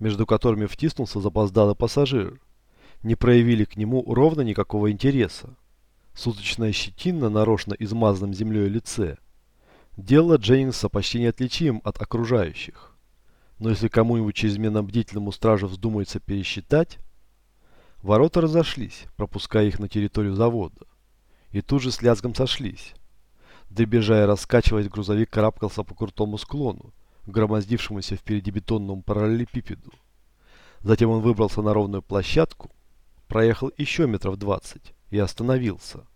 между которыми втиснулся запоздалый пассажир, не проявили к нему ровно никакого интереса. Суточная щетина на нарочно измазанном землей лице делала Дженнингса почти неотличимым от окружающих. Но если кому-нибудь чрезмерно бдительному стражу вздумается пересчитать, ворота разошлись, пропуская их на территорию завода, и тут же с лязгом сошлись. Дребезжая раскачиваясь, грузовик карабкался по крутому склону, громоздившемуся впереди бетонному параллелепипеду. Затем он выбрался на ровную площадку, проехал еще метров двадцать и остановился.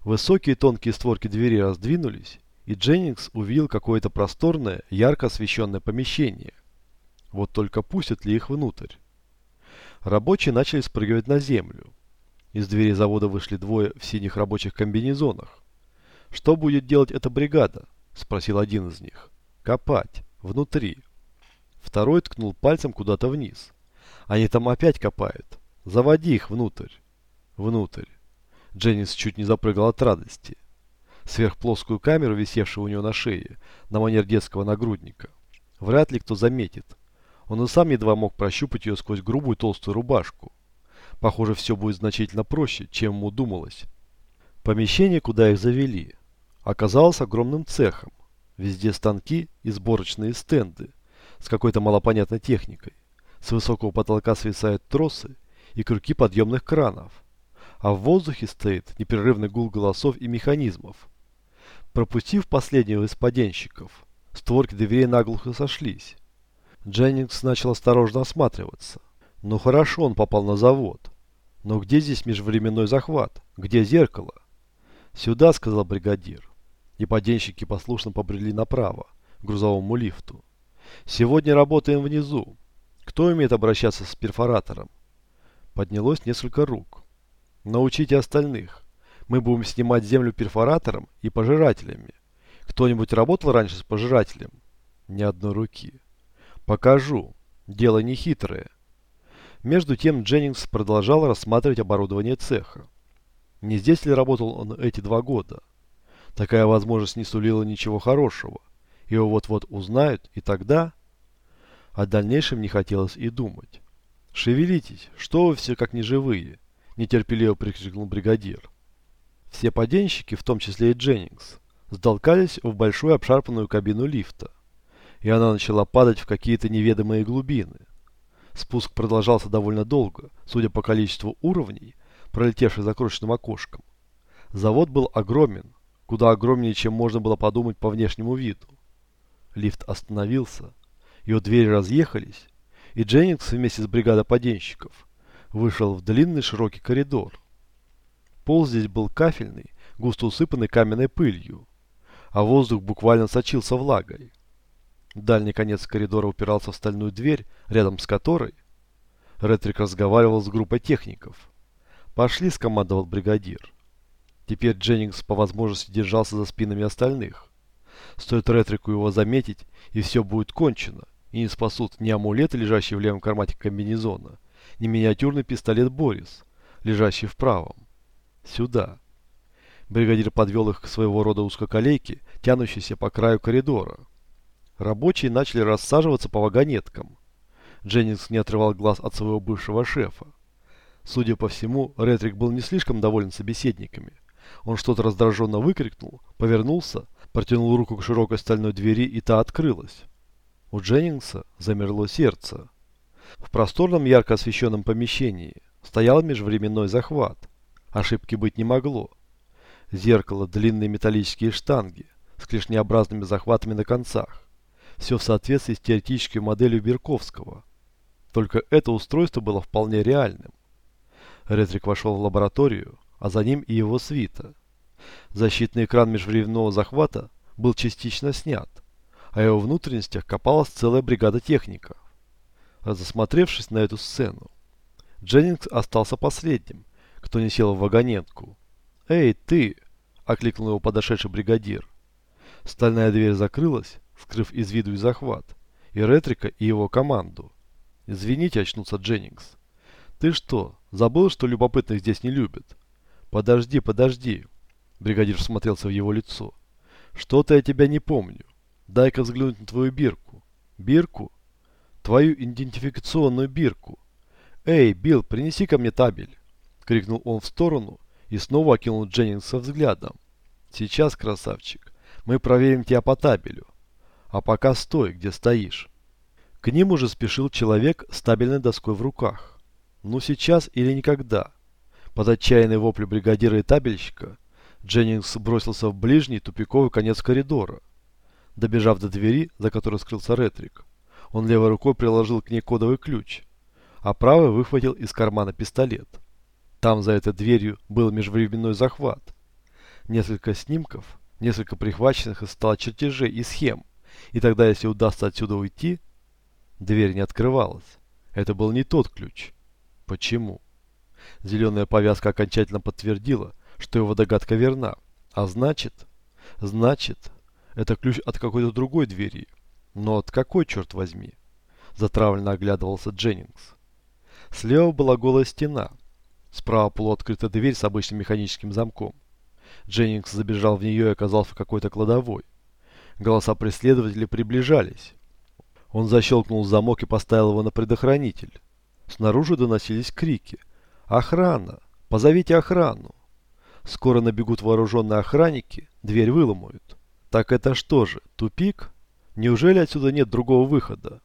Высокие тонкие створки двери раздвинулись, и Дженнингс увидел какое-то просторное, ярко освещенное помещение. Вот только пустят ли их внутрь? Рабочие начали спрыгивать на землю. Из двери завода вышли двое в синих рабочих комбинезонах. «Что будет делать эта бригада?» – спросил один из них. «Копать. Внутри». Второй ткнул пальцем куда-то вниз. «Они там опять копают. Заводи их внутрь». «Внутрь». Дженнис чуть не запрыгал от радости. Сверхплоскую камеру, висевшую у него на шее, на манер детского нагрудника, вряд ли кто заметит. Он и сам едва мог прощупать ее сквозь грубую толстую рубашку. Похоже, все будет значительно проще, чем ему думалось. Помещение, куда их завели, оказалось огромным цехом. Везде станки и сборочные стенды с какой-то малопонятной техникой. С высокого потолка свисают тросы и крюки подъемных кранов. А в воздухе стоит непрерывный гул голосов и механизмов. Пропустив последнего из поденщиков, створки дверей наглухо сошлись. Дженнингс начал осторожно осматриваться. Ну хорошо, он попал на завод. Но где здесь межвременной захват? Где зеркало? «Сюда», — сказал бригадир. И поденщики послушно побрели направо, к грузовому лифту. «Сегодня работаем внизу. Кто умеет обращаться с перфоратором?» Поднялось несколько рук. «Научите остальных. Мы будем снимать землю перфоратором и пожирателями. Кто-нибудь работал раньше с пожирателем?» Ни одной руки. «Покажу. Дело не хитрое». Между тем Дженнингс продолжал рассматривать оборудование цеха. Не здесь ли работал он эти два года? Такая возможность не сулила ничего хорошего. Его вот-вот узнают, и тогда... О дальнейшем не хотелось и думать. «Шевелитесь! Что вы все как неживые?» – нетерпеливо прикрикнул бригадир. Все поденщики, в том числе и Дженнингс, сдолкались в большую обшарпанную кабину лифта, и она начала падать в какие-то неведомые глубины. Спуск продолжался довольно долго, судя по количеству уровней, пролетевший за крошечным окошком. Завод был огромен, куда огромнее, чем можно было подумать по внешнему виду. Лифт остановился, его двери разъехались, и Дженнингс вместе с бригадой поденщиков вышел в длинный широкий коридор. Пол здесь был кафельный, густо усыпанный каменной пылью, а воздух буквально сочился влагой. Дальний конец коридора упирался в стальную дверь, рядом с которой Ретрик разговаривал с группой техников. «Пошли», — скомандовал бригадир. Теперь Дженнингс по возможности держался за спинами остальных. Стоит Ретрику его заметить, и все будет кончено, и не спасут ни амулеты, лежащие в левом кармане комбинезона, ни миниатюрный пистолет Борис, лежащий в правом. Сюда. Бригадир подвел их к своего рода узкоколейке, тянущейся по краю коридора. Рабочие начали рассаживаться по вагонеткам. Дженнингс не отрывал глаз от своего бывшего шефа. Судя по всему, Ретрик был не слишком доволен собеседниками. Он что-то раздраженно выкрикнул, повернулся, протянул руку к широкой стальной двери, и та открылась. У Дженнингса замерло сердце. В просторном ярко освещенном помещении стоял межвременной захват. Ошибки быть не могло. Зеркало, длинные металлические штанги с клешнеобразными захватами на концах. Все в соответствии с теоретической моделью Берковского. Только это устройство было вполне реальным. Ретрик вошел в лабораторию, а за ним и его свита. Защитный экран межвременного захвата был частично снят, а его внутренностях копалась целая бригада техников. Засмотревшись на эту сцену, Дженнингс остался последним, кто не сел в вагонетку. «Эй, ты!» – окликнул его подошедший бригадир. Стальная дверь закрылась, скрыв из виду и захват, и Ретрика, и его команду. «Извините», – очнулся Дженнингс. «Ты что, забыл, что любопытных здесь не любят?» «Подожди, подожди!» Бригадир смотрелся в его лицо. «Что-то я тебя не помню. Дай-ка взглянуть на твою бирку». «Бирку?» твою идентификационную бирку. Эй, Билл, принеси ко мне табель!» Крикнул он в сторону и снова окинул Дженнингса взглядом. «Сейчас, красавчик, мы проверим тебя по табелю. А пока стой, где стоишь». К ним уже спешил человек с табельной доской в руках. Ну сейчас или никогда. Под отчаянный вопль бригадира и табельщика Дженнингс бросился в ближний тупиковый конец коридора. Добежав до двери, за которой скрылся Ретрик, он левой рукой приложил к ней кодовый ключ, а правой выхватил из кармана пистолет. Там за этой дверью был межвременной захват. Несколько снимков, несколько прихваченных из стола чертежей и схем. И тогда, если удастся отсюда уйти, дверь не открывалась. Это был не тот ключ. Почему? Зеленая повязка окончательно подтвердила, что его догадка верна. А значит... Значит, это ключ от какой-то другой двери. Но от какой, черт возьми? Затравленно оглядывался Дженнингс. Слева была голая стена. Справа полуоткрыта дверь с обычным механическим замком. Дженнингс забежал в нее и оказался в какой-то кладовой. Голоса преследователей приближались. Он защелкнул замок и поставил его на предохранитель. Снаружи доносились крики. «Охрана! Позовите охрану!» Скоро набегут вооруженные охранники, дверь выломают. Так это что же, тупик? Неужели отсюда нет другого выхода?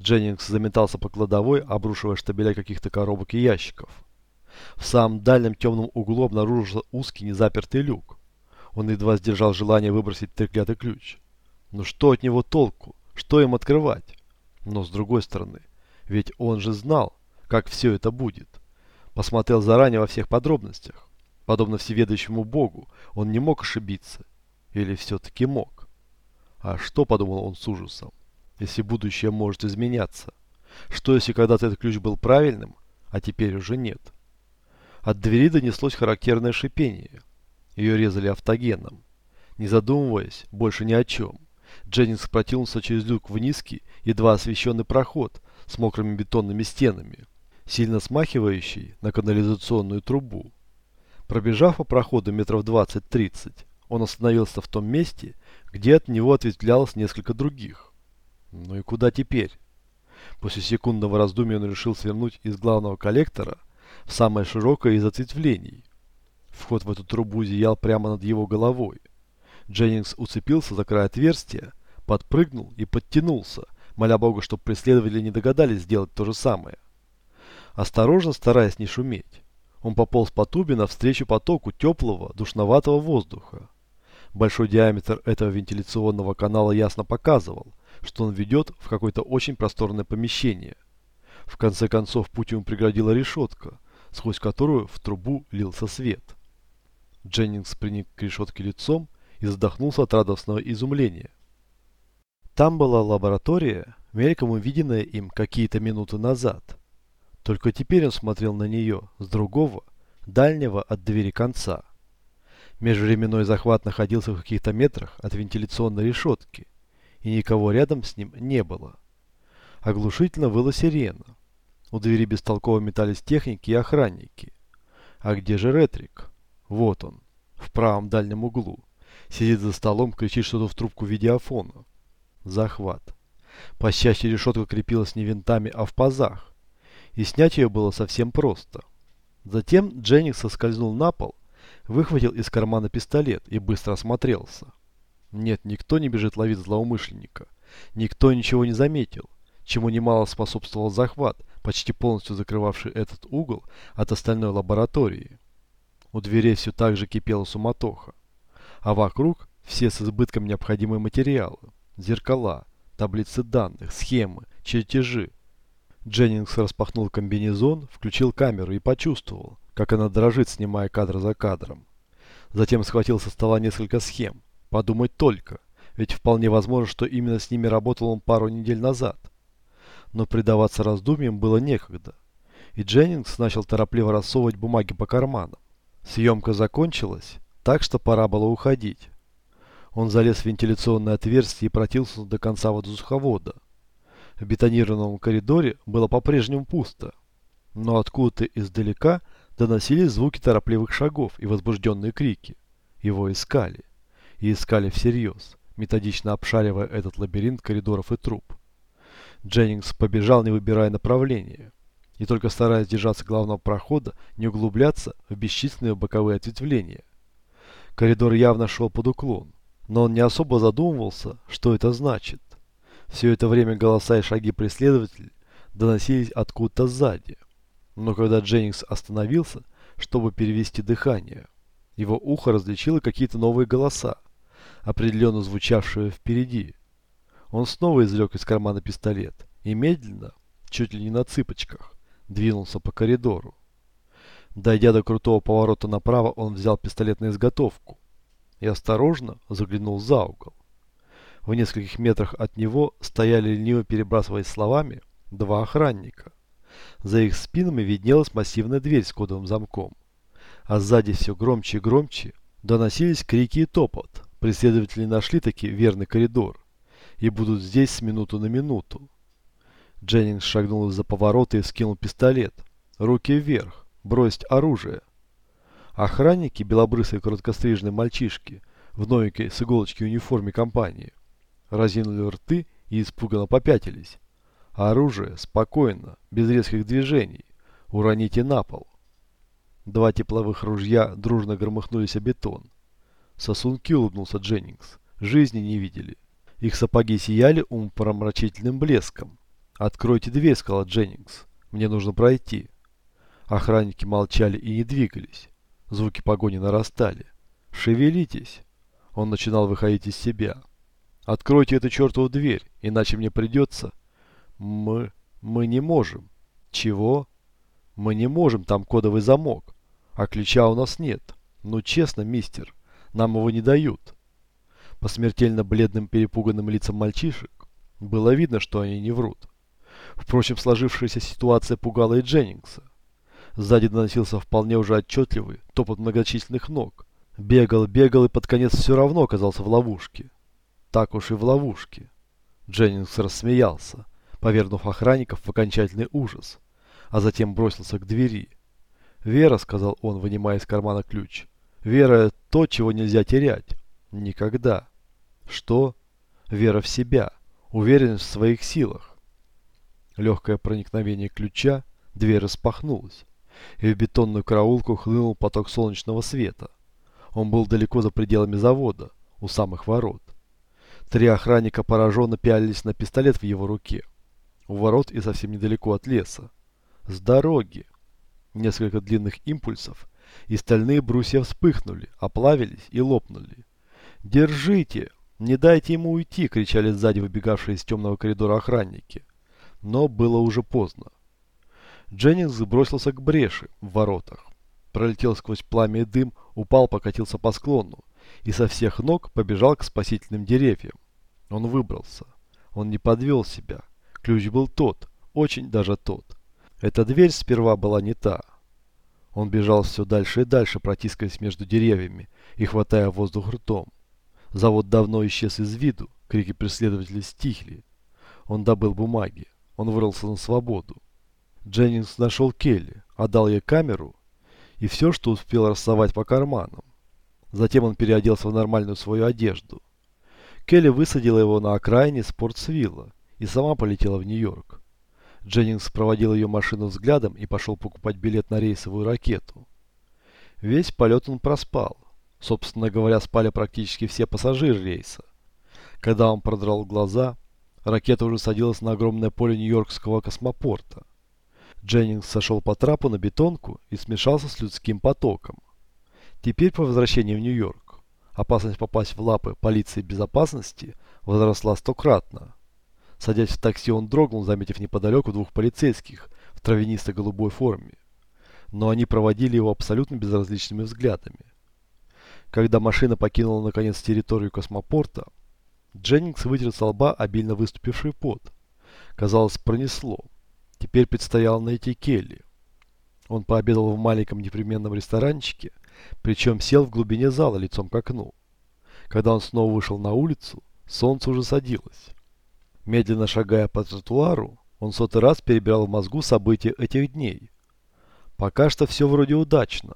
Дженнингс заметался по кладовой, обрушивая штабеля каких-то коробок и ящиков. В самом дальнем темном углу обнаружился узкий незапертый люк. Он едва сдержал желание выбросить треклятый ключ. Но что от него толку? Что им открывать? Но с другой стороны, ведь он же знал, как все это будет. Посмотрел заранее во всех подробностях. Подобно всеведущему Богу, он не мог ошибиться. Или все-таки мог? А что, подумал он с ужасом, если будущее может изменяться? Что, если когда-то этот ключ был правильным, а теперь уже нет? От двери донеслось характерное шипение. Ее резали автогеном. Не задумываясь больше ни о чем, Дженнингс протянулся через люк в низкий, едва освещенный проход с мокрыми бетонными стенами, сильно смахивающий на канализационную трубу. Пробежав по проходу метров 20-30, он остановился в том месте, где от него ответвлялось несколько других. Ну и куда теперь? После секундного раздумья он решил свернуть из главного коллектора в самое широкое из ответвлений. Вход в эту трубу зиял прямо над его головой. Дженнингс уцепился за край отверстия, подпрыгнул и подтянулся, моля бога, чтобы преследователи не догадались сделать то же самое. Осторожно, стараясь не шуметь, он пополз по тубе навстречу потоку теплого, душноватого воздуха. Большой диаметр этого вентиляционного канала ясно показывал, что он ведет в какое-то очень просторное помещение. В конце концов путь ему преградила решетка, сквозь которую в трубу лился свет. Дженнингс приник к решетке лицом и задохнулся от радостного изумления. Там была лаборатория, мельком увиденная им какие-то минуты назад. Только теперь он смотрел на нее с другого, дальнего от двери конца. Межвременной захват находился в каких-то метрах от вентиляционной решетки, и никого рядом с ним не было. Оглушительно выла сирена. У двери бестолково метались техники и охранники. А где же Ретрик? Вот он, в правом дальнем углу. Сидит за столом, кричит что-то в трубку видеофона. Захват. По счастью, решетка крепилась не винтами, а в пазах. И снять ее было совсем просто. Затем Дженникс соскользнул на пол, выхватил из кармана пистолет и быстро осмотрелся. Нет, никто не бежит ловить злоумышленника. Никто ничего не заметил, чему немало способствовал захват, почти полностью закрывавший этот угол от остальной лаборатории. У дверей все так же кипела суматоха. А вокруг все с избытком необходимые материалы. Зеркала, таблицы данных, схемы, чертежи. Дженнингс распахнул комбинезон, включил камеру и почувствовал, как она дрожит, снимая кадр за кадром. Затем схватил со стола несколько схем. Подумать только, ведь вполне возможно, что именно с ними работал он пару недель назад. Но предаваться раздумьям было некогда, и Дженнингс начал торопливо рассовывать бумаги по карманам. Съемка закончилась, так что пора было уходить. Он залез в вентиляционное отверстие и протился до конца воздуховода. В бетонированном коридоре было по-прежнему пусто, но откуда-то издалека доносились звуки торопливых шагов и возбужденные крики. Его искали. И искали всерьез, методично обшаривая этот лабиринт коридоров и труб. Дженнингс побежал, не выбирая направления, и только стараясь держаться главного прохода, не углубляться в бесчисленные боковые ответвления. Коридор явно шел под уклон, но он не особо задумывался, что это значит. Все это время голоса и шаги преследователей доносились откуда-то сзади. Но когда Дженнингс остановился, чтобы перевести дыхание, его ухо различило какие-то новые голоса, определенно звучавшие впереди. Он снова извлек из кармана пистолет и медленно, чуть ли не на цыпочках, двинулся по коридору. Дойдя до крутого поворота направо, он взял пистолет на изготовку и осторожно заглянул за угол. В нескольких метрах от него стояли лениво перебрасываясь словами два охранника. За их спинами виднелась массивная дверь с кодовым замком. А сзади все громче и громче доносились крики и топот. Преследователи нашли таки верный коридор и будут здесь с минуту на минуту. Дженнингс шагнул из-за поворота и скинул пистолет. Руки вверх. Бросить оружие. Охранники, белобрысые короткострижные мальчишки, в новенькой с иголочки униформе компании, разинули рты и испуганно попятились. Оружие, спокойно, без резких движений. Уроните на пол. Два тепловых ружья дружно громыхнулись о бетон. Сосунки улыбнулся Дженнингс. Жизни не видели. Их сапоги сияли умопромрачительным блеском. «Откройте дверь», — сказал Дженнингс. «Мне нужно пройти». Охранники молчали и не двигались. Звуки погони нарастали. «Шевелитесь!» Он начинал выходить из себя. «Откройте эту чертову дверь, иначе мне придется...» «Мы... мы не можем». «Чего?» «Мы не можем, там кодовый замок. А ключа у нас нет. Ну честно, мистер, нам его не дают». По смертельно бледным перепуганным лицам мальчишек было видно, что они не врут. Впрочем, сложившаяся ситуация пугала и Дженнингса. Сзади доносился вполне уже отчетливый топот многочисленных ног. Бегал, бегал и под конец все равно оказался в ловушке. Так уж и в ловушке. Дженнингс рассмеялся, повернув охранников в окончательный ужас, а затем бросился к двери. «Вера», — сказал он, вынимая из кармана ключ, — «вера — то, чего нельзя терять. Никогда». Что? Вера в себя, уверенность в своих силах. Легкое проникновение ключа, дверь распахнулась, и в бетонную караулку хлынул поток солнечного света. Он был далеко за пределами завода, у самых ворот. Три охранника пораженно пялились на пистолет в его руке. У ворот и совсем недалеко от леса. С дороги. Несколько длинных импульсов, и стальные брусья вспыхнули, оплавились и лопнули. «Держите!» «Не дайте ему уйти!» – кричали сзади выбегавшие из темного коридора охранники. Но было уже поздно. Дженнингс бросился к бреши в воротах. Пролетел сквозь пламя и дым, упал, покатился по склону и со всех ног побежал к спасительным деревьям. Он выбрался. Он не подвел себя. Ключ был тот, очень даже тот. Эта дверь сперва была не та. Он бежал все дальше и дальше, протискиваясь между деревьями и хватая воздух ртом. Завод давно исчез из виду, крики преследователей стихли. Он добыл бумаги, он вырвался на свободу. Дженнингс нашел Келли, отдал ей камеру и все, что успел рассовать по карманам. Затем он переоделся в нормальную свою одежду. Келли высадила его на окраине Спортсвилла и сама полетела в Нью-Йорк. Дженнингс проводил ее машину взглядом и пошел покупать билет на рейсовую ракету. Весь полет он проспал. Собственно говоря, спали практически все пассажиры рейса. Когда он продрал глаза, ракета уже садилась на огромное поле Нью-Йоркского космопорта. Дженнингс сошел по трапу на бетонку и смешался с людским потоком. Теперь по возвращении в Нью-Йорк опасность попасть в лапы полиции безопасности возросла стократно. Садясь в такси, он дрогнул, заметив неподалеку двух полицейских в травянисто-голубой форме. Но они проводили его абсолютно безразличными взглядами. Когда машина покинула наконец территорию космопорта, Дженнингс вытер со лба обильно выступивший пот. Казалось, пронесло. Теперь предстояло найти Келли. Он пообедал в маленьком непременном ресторанчике, причем сел в глубине зала лицом к окну. Когда он снова вышел на улицу, солнце уже садилось. Медленно шагая по тротуару, он сотый раз перебирал в мозгу события этих дней. Пока что все вроде удачно.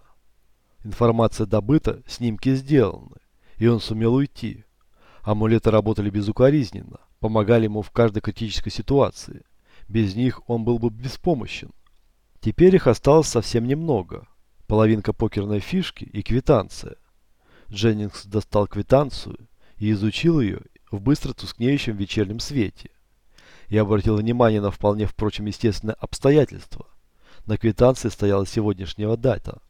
Информация добыта, снимки сделаны, и он сумел уйти. Амулеты работали безукоризненно, помогали ему в каждой критической ситуации. Без них он был бы беспомощен. Теперь их осталось совсем немного. Половинка покерной фишки и квитанция. Дженнингс достал квитанцию и изучил ее в быстро тускнеющем вечернем свете. Я обратил внимание на вполне, впрочем, естественное обстоятельство. На квитанции стояла сегодняшняя дата.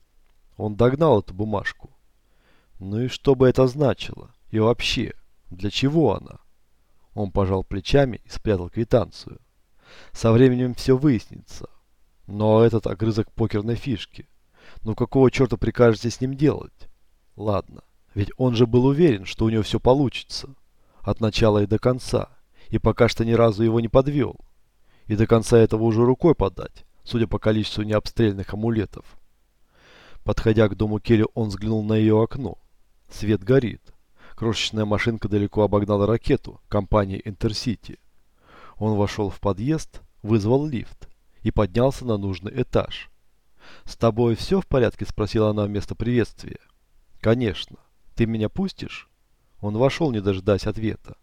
Он догнал эту бумажку. Ну и что бы это значило? И вообще, для чего она? Он пожал плечами и спрятал квитанцию. Со временем все выяснится. Но этот огрызок покерной фишки. Ну какого черта прикажете с ним делать? Ладно, ведь он же был уверен, что у него все получится. От начала и до конца. И пока что ни разу его не подвел. И до конца этого уже рукой подать, судя по количеству необстрельных амулетов. Подходя к дому Келли, он взглянул на ее окно. Свет горит. Крошечная машинка далеко обогнала ракету компании Интерсити. Он вошел в подъезд, вызвал лифт и поднялся на нужный этаж. «С тобой все в порядке?» – спросила она вместо приветствия. «Конечно. Ты меня пустишь?» Он вошел, не дожидаясь ответа.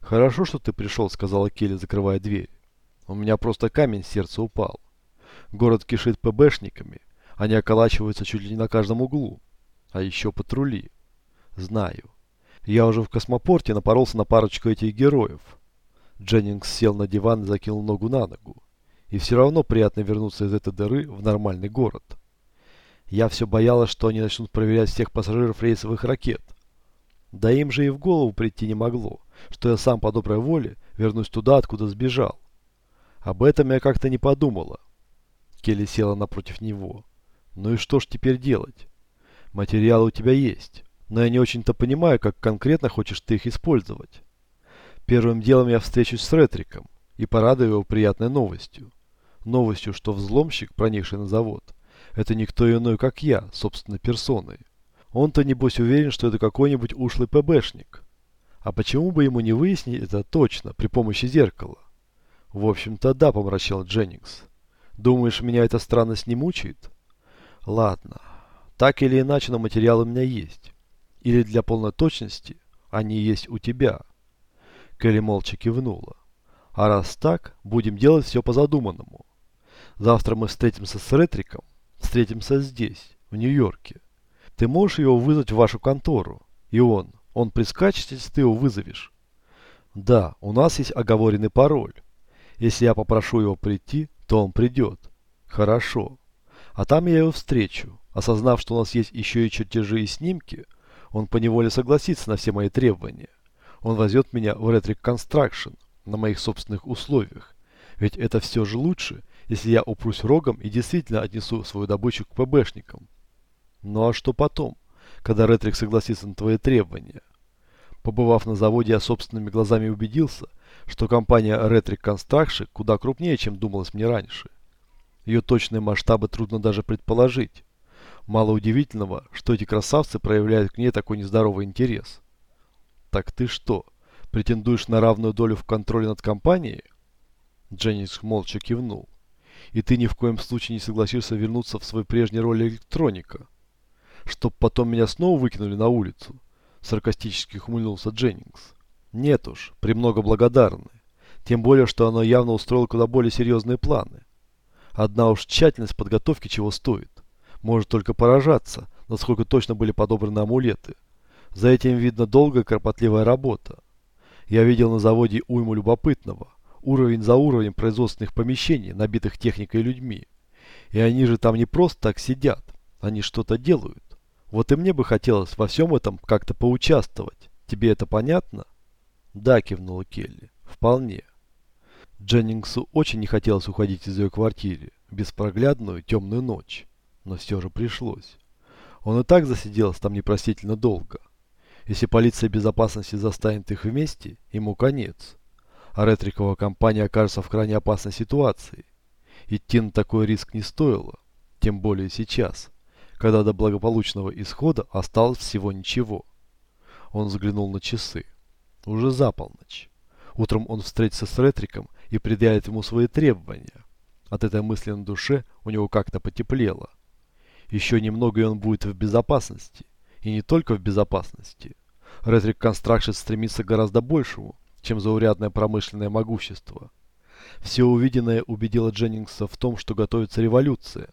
«Хорошо, что ты пришел», – сказала Келли, закрывая дверь. «У меня просто камень с сердца упал. Город кишит ПБшниками. Они околачиваются чуть ли не на каждом углу. А еще патрули. Знаю. Я уже в космопорте напоролся на парочку этих героев. Дженнингс сел на диван и закинул ногу на ногу. И все равно приятно вернуться из этой дыры в нормальный город. Я все боялась, что они начнут проверять всех пассажиров рейсовых ракет. Да им же и в голову прийти не могло, что я сам по доброй воле вернусь туда, откуда сбежал. Об этом я как-то не подумала. Келли села напротив него. Ну и что ж теперь делать? Материалы у тебя есть но я не очень-то понимаю, как конкретно хочешь ты их использовать. Первым делом я встречусь с Ретриком и порадую его приятной новостью. Новостью, что взломщик, проникший на завод, это никто иной, как я, собственной персоной. Он-то, небось, уверен, что это какой-нибудь ушлый ПБшник. А почему бы ему не выяснить это точно, при помощи зеркала? В общем-то, да, помрачал Дженнингс. Думаешь, меня эта странность не мучает? Ладно. Так или иначе, но материал у меня есть. Или для полной точности они есть у тебя?» Келли молча кивнула. «А раз так, будем делать все по задуманному. Завтра мы встретимся с Ретриком, встретимся здесь, в Нью-Йорке. Ты можешь его вызвать в вашу контору, и он, он прискачет, если ты его вызовешь?» «Да, у нас есть оговоренный пароль. Если я попрошу его прийти, то он придет. Хорошо. А там я его встречу. Осознав, что у нас есть еще и чертежи и снимки, он поневоле согласится на все мои требования. Он возьмет меня в Retric Construction на моих собственных условиях. Ведь это все же лучше, если я упрусь рогом и действительно отнесу свою добычу к ПБшникам. Ну а что потом, когда Ретрик согласится на твои требования? Побывав на заводе, я собственными глазами убедился, что компания Retric Construction куда крупнее, чем думалось мне раньше. Ее точные масштабы трудно даже предположить. Мало удивительного, что эти красавцы проявляют к ней такой нездоровый интерес. Так ты что, претендуешь на равную долю в контроле над компанией? Дженнис молча кивнул. И ты ни в коем случае не согласишься вернуться в свою прежнюю роль электроника? Чтоб потом меня снова выкинули на улицу? Саркастически хмыльнулся Дженнингс. Нет уж, премного благодарны. Тем более, что оно явно устроило куда более серьезные планы. Одна уж тщательность подготовки чего стоит. Может только поражаться, насколько точно были подобраны амулеты. За этим видно долгая кропотливая работа. Я видел на заводе уйму любопытного. Уровень за уровнем производственных помещений, набитых техникой и людьми. И они же там не просто так сидят. Они что-то делают. Вот и мне бы хотелось во всем этом как-то поучаствовать. Тебе это понятно? Да, кивнула Келли. Вполне. Дженнингсу очень не хотелось уходить из ее квартиры в беспроглядную темную ночь но все же пришлось. Он и так засиделся там непростительно долго. Если полиция безопасности застанет их вместе, ему конец. А ретриковая компания окажется в крайне опасной ситуации. Идти на такой риск не стоило, тем более сейчас, когда до благополучного исхода осталось всего ничего. Он взглянул на часы. Уже за полночь. Утром он встретится с Ретриком и предъявит ему свои требования. От этой мысли на душе у него как-то потеплело. Еще немного и он будет в безопасности. И не только в безопасности. Retric Construction стремится к гораздо большему, чем заурядное промышленное могущество. Все увиденное убедило Дженнингса в том, что готовится революция.